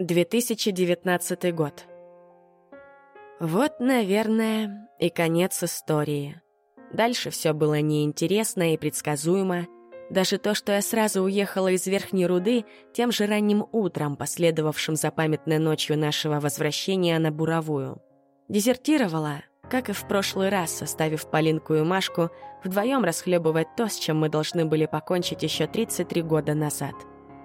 2019 год. Вот, наверное, и конец истории. Дальше все было неинтересно и предсказуемо. Даже то, что я сразу уехала из Верхней Руды тем же ранним утром, последовавшим за памятной ночью нашего возвращения на Буровую. Дезертировала, как и в прошлый раз, оставив Полинку и Машку вдвоем расхлебывать то, с чем мы должны были покончить еще 33 года назад.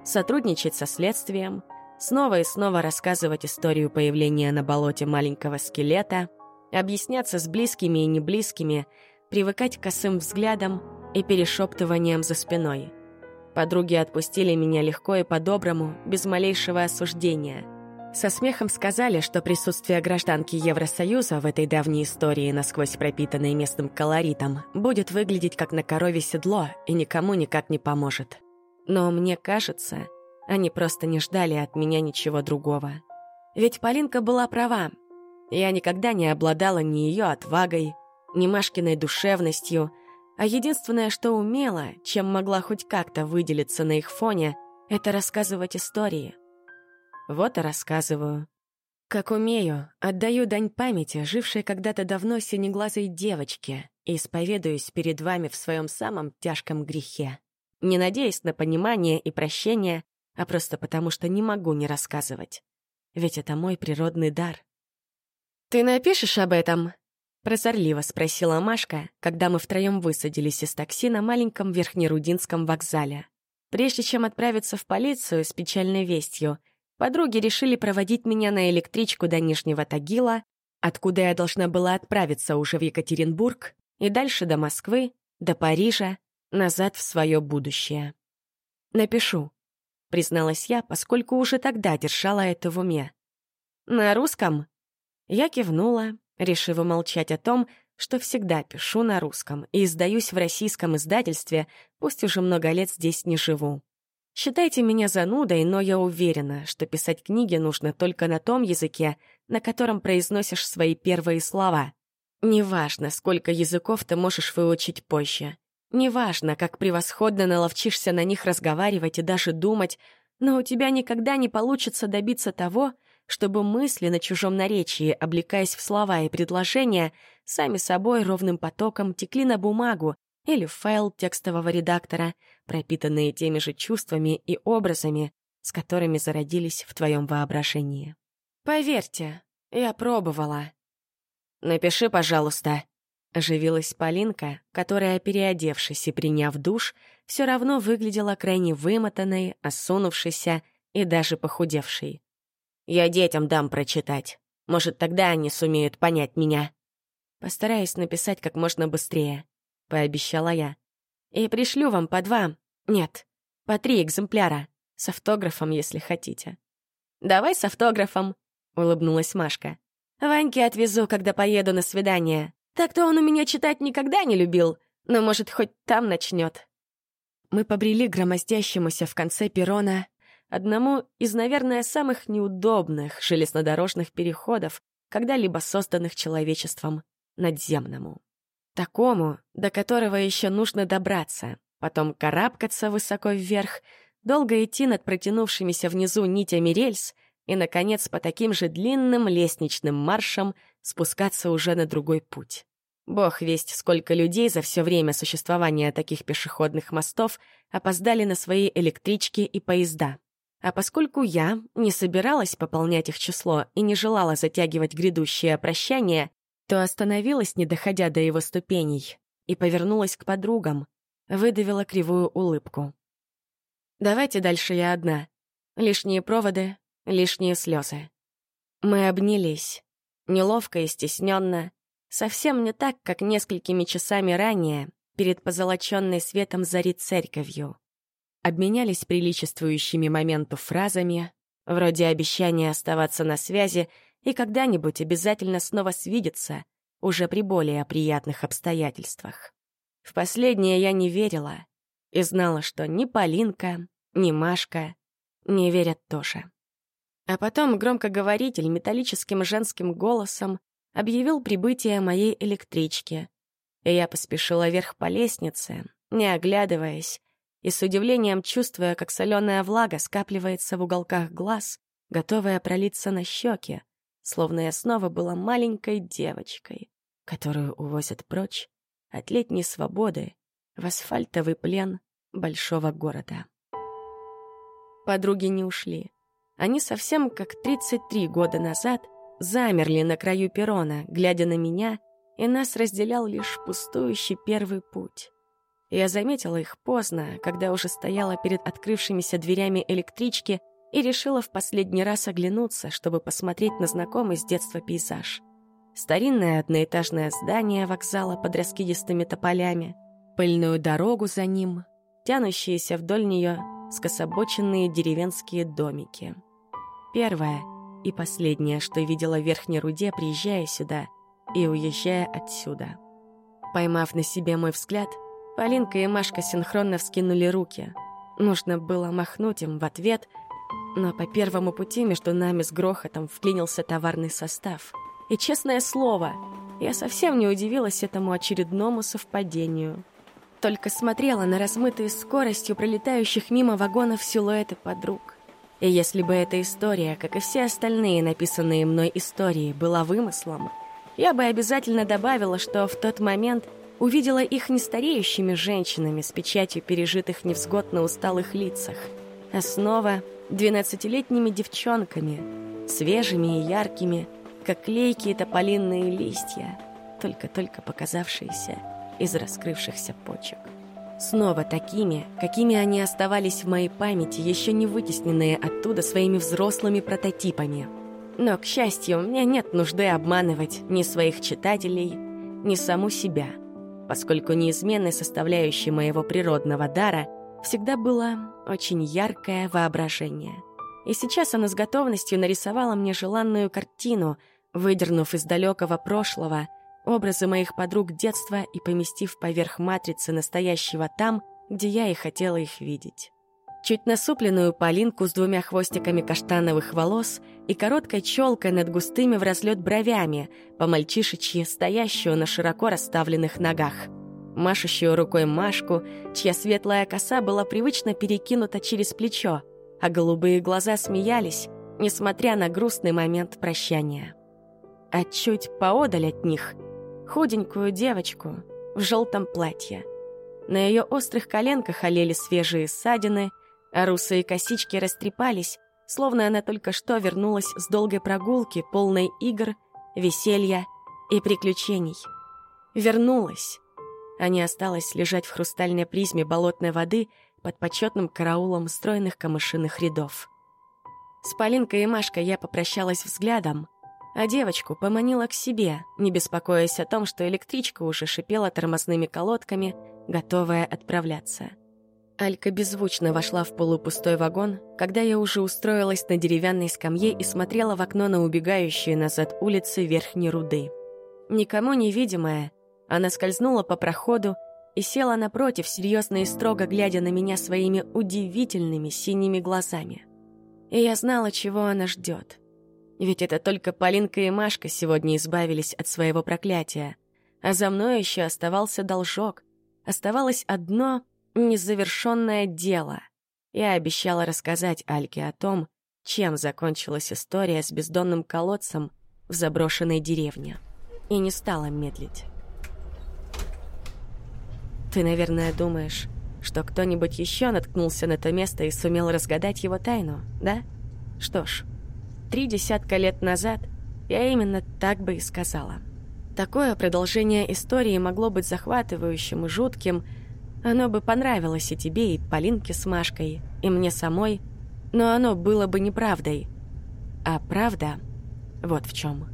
Сотрудничать со следствием — снова и снова рассказывать историю появления на болоте маленького скелета, объясняться с близкими и неблизкими, привыкать к косым взглядам и перешептываниям за спиной. Подруги отпустили меня легко и по-доброму, без малейшего осуждения. Со смехом сказали, что присутствие гражданки Евросоюза в этой давней истории, насквозь пропитанной местным колоритом, будет выглядеть как на корове седло и никому никак не поможет. Но мне кажется, они просто не ждали от меня ничего другого. Ведь Полинка была права. Я никогда не обладала ни ее отвагой, ни Машкиной душевностью, а единственное, что умела, чем могла хоть как-то выделиться на их фоне, это рассказывать истории. Вот и рассказываю. Как умею, отдаю дань памяти, жившей когда-то давно синеглазой девочке, и исповедуюсь перед вами в своем самом тяжком грехе. Не надеясь на понимание и прощение, а просто потому, что не могу не рассказывать. Ведь это мой природный дар. «Ты напишешь об этом?» — прозорливо спросила Машка, когда мы втроем высадились из такси на маленьком Верхнерудинском вокзале. Прежде чем отправиться в полицию с печальной вестью, подруги решили проводить меня на электричку до Нижнего Тагила, откуда я должна была отправиться уже в Екатеринбург и дальше до Москвы, до Парижа, назад в свое будущее. Напишу. — призналась я, поскольку уже тогда держала это в уме. «На русском?» Я кивнула, решив умолчать о том, что всегда пишу на русском и издаюсь в российском издательстве, пусть уже много лет здесь не живу. Считайте меня занудой, но я уверена, что писать книги нужно только на том языке, на котором произносишь свои первые слова. Неважно, сколько языков ты можешь выучить позже. Неважно, как превосходно наловчишься на них разговаривать и даже думать, но у тебя никогда не получится добиться того, чтобы мысли на чужом наречии, облекаясь в слова и предложения, сами собой ровным потоком текли на бумагу или в файл текстового редактора, пропитанные теми же чувствами и образами, с которыми зародились в твоем воображении. Поверьте, я пробовала. «Напиши, пожалуйста», Оживилась Полинка, которая, переодевшись и приняв душ, все равно выглядела крайне вымотанной, осунувшейся и даже похудевшей. «Я детям дам прочитать. Может, тогда они сумеют понять меня». «Постараюсь написать как можно быстрее», — пообещала я. «И пришлю вам по два, нет, по три экземпляра, с автографом, если хотите». «Давай с автографом», — улыбнулась Машка. «Ваньке отвезу, когда поеду на свидание. Так-то он у меня читать никогда не любил, но, может, хоть там начнет. Мы побрели громоздящемуся в конце перрона одному из, наверное, самых неудобных железнодорожных переходов, когда-либо созданных человечеством, надземному. Такому, до которого еще нужно добраться, потом карабкаться высоко вверх, долго идти над протянувшимися внизу нитями рельс и, наконец, по таким же длинным лестничным маршам спускаться уже на другой путь. Бог весть, сколько людей за все время существования таких пешеходных мостов опоздали на свои электрички и поезда. А поскольку я не собиралась пополнять их число и не желала затягивать грядущее прощание, то остановилась, не доходя до его ступеней, и повернулась к подругам, выдавила кривую улыбку. «Давайте дальше я одна. Лишние проводы, лишние слезы». Мы обнялись, неловко и стесненно, Совсем не так, как несколькими часами ранее, перед позолоченной светом зари церковью. Обменялись приличествующими моменту фразами, вроде обещания оставаться на связи и когда-нибудь обязательно снова свидеться, уже при более приятных обстоятельствах. В последнее я не верила и знала, что ни Полинка, ни Машка не верят тоже. А потом громкоговоритель металлическим женским голосом объявил прибытие моей электрички. И я поспешила вверх по лестнице, не оглядываясь, и с удивлением чувствуя, как соленая влага скапливается в уголках глаз, готовая пролиться на щеки, словно я снова была маленькой девочкой, которую увозят прочь от летней свободы в асфальтовый плен большого города. Подруги не ушли. Они совсем как 33 года назад замерли на краю перрона, глядя на меня, и нас разделял лишь пустующий первый путь. Я заметила их поздно, когда уже стояла перед открывшимися дверями электрички и решила в последний раз оглянуться, чтобы посмотреть на знакомый с детства пейзаж. Старинное одноэтажное здание вокзала под раскидистыми тополями, пыльную дорогу за ним, тянущиеся вдоль нее скособоченные деревенские домики. Первое и последнее, что видела в Верхней Руде, приезжая сюда и уезжая отсюда. Поймав на себе мой взгляд, Полинка и Машка синхронно вскинули руки. Нужно было махнуть им в ответ, но по первому пути между нами с грохотом вклинился товарный состав. И, честное слово, я совсем не удивилась этому очередному совпадению. Только смотрела на размытые скоростью пролетающих мимо вагонов силуэты подруг. И если бы эта история, как и все остальные написанные мной истории, была вымыслом, я бы обязательно добавила, что в тот момент увидела их нестареющими женщинами с печатью пережитых невзгод на усталых лицах, а снова двенадцатилетними девчонками, свежими и яркими, как клейкие тополинные листья, только-только показавшиеся из раскрывшихся почек. Снова такими, какими они оставались в моей памяти, еще не вытесненные оттуда своими взрослыми прототипами. Но, к счастью, мне нет нужды обманывать ни своих читателей, ни саму себя, поскольку неизменной составляющей моего природного дара всегда было очень яркое воображение. И сейчас она с готовностью нарисовала мне желанную картину, выдернув из далекого прошлого — образы моих подруг детства и поместив поверх матрицы настоящего там, где я и хотела их видеть. Чуть насупленную Полинку с двумя хвостиками каштановых волос и короткой челкой над густыми в разлет бровями, по-мальчишечьи стоящую на широко расставленных ногах. Машущую рукой Машку, чья светлая коса была привычно перекинута через плечо, а голубые глаза смеялись, несмотря на грустный момент прощания. А чуть поодаль от них — худенькую девочку в желтом платье. На ее острых коленках олели свежие ссадины, а русые косички растрепались, словно она только что вернулась с долгой прогулки, полной игр, веселья и приключений. Вернулась, а не осталась лежать в хрустальной призме болотной воды под почетным караулом стройных камышиных рядов. С Полинкой и Машкой я попрощалась взглядом — а девочку поманила к себе, не беспокоясь о том, что электричка уже шипела тормозными колодками, готовая отправляться. Алька беззвучно вошла в полупустой вагон, когда я уже устроилась на деревянной скамье и смотрела в окно на убегающие назад улицы Верхней Руды. Никому невидимая, она скользнула по проходу и села напротив, серьезно и строго глядя на меня своими удивительными синими глазами. И я знала, чего она ждет. Ведь это только Полинка и Машка сегодня избавились от своего проклятия. А за мной еще оставался должок. Оставалось одно незавершенное дело. Я обещала рассказать Альке о том, чем закончилась история с бездонным колодцем в заброшенной деревне. И не стала медлить. Ты, наверное, думаешь, что кто-нибудь еще наткнулся на то место и сумел разгадать его тайну, да? Что ж, Три десятка лет назад я именно так бы и сказала. Такое продолжение истории могло быть захватывающим и жутким. Оно бы понравилось и тебе, и Полинке с Машкой, и мне самой, но оно было бы неправдой. А правда вот в чем.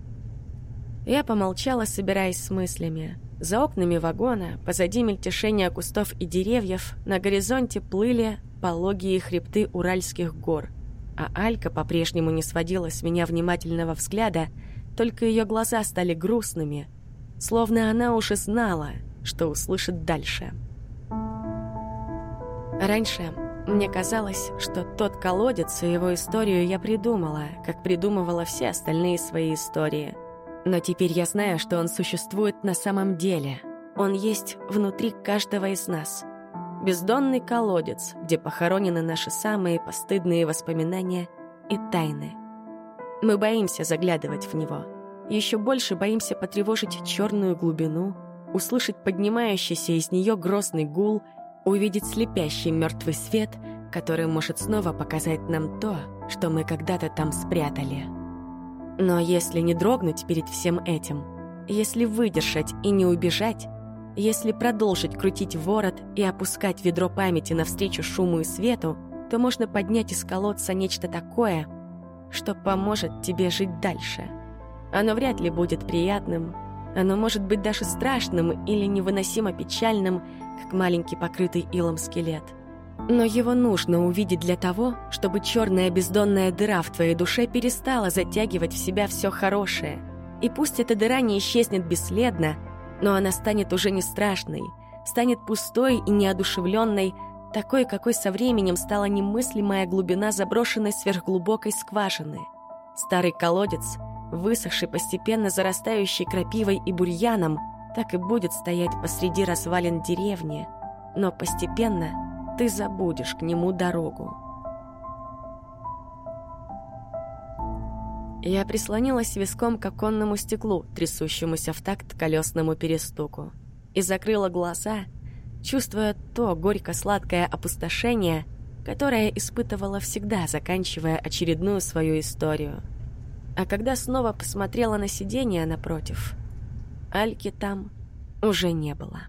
Я помолчала, собираясь с мыслями. За окнами вагона, позади мельтешения кустов и деревьев, на горизонте плыли пологие хребты Уральских гор а Алька по-прежнему не сводила с меня внимательного взгляда, только ее глаза стали грустными, словно она уже знала, что услышит дальше. Раньше мне казалось, что тот колодец и его историю я придумала, как придумывала все остальные свои истории. Но теперь я знаю, что он существует на самом деле. Он есть внутри каждого из нас — Бездонный колодец, где похоронены наши самые постыдные воспоминания и тайны. Мы боимся заглядывать в него. Еще больше боимся потревожить черную глубину, услышать поднимающийся из нее грозный гул, увидеть слепящий мертвый свет, который может снова показать нам то, что мы когда-то там спрятали. Но если не дрогнуть перед всем этим, если выдержать и не убежать, если продолжить крутить ворот и опускать ведро памяти навстречу шуму и свету, то можно поднять из колодца нечто такое, что поможет тебе жить дальше. Оно вряд ли будет приятным, оно может быть даже страшным или невыносимо печальным, как маленький покрытый илом скелет. Но его нужно увидеть для того, чтобы черная бездонная дыра в твоей душе перестала затягивать в себя все хорошее. И пусть эта дыра не исчезнет бесследно, но она станет уже не страшной, станет пустой и неодушевленной, такой, какой со временем стала немыслимая глубина заброшенной сверхглубокой скважины. Старый колодец, высохший постепенно зарастающий крапивой и бурьяном, так и будет стоять посреди развалин деревни, но постепенно ты забудешь к нему дорогу. Я прислонилась виском к оконному стеклу, трясущемуся в такт колесному перестуку, и закрыла глаза, чувствуя то горько-сладкое опустошение, которое испытывала всегда, заканчивая очередную свою историю. А когда снова посмотрела на сиденье напротив, Альки там уже не было.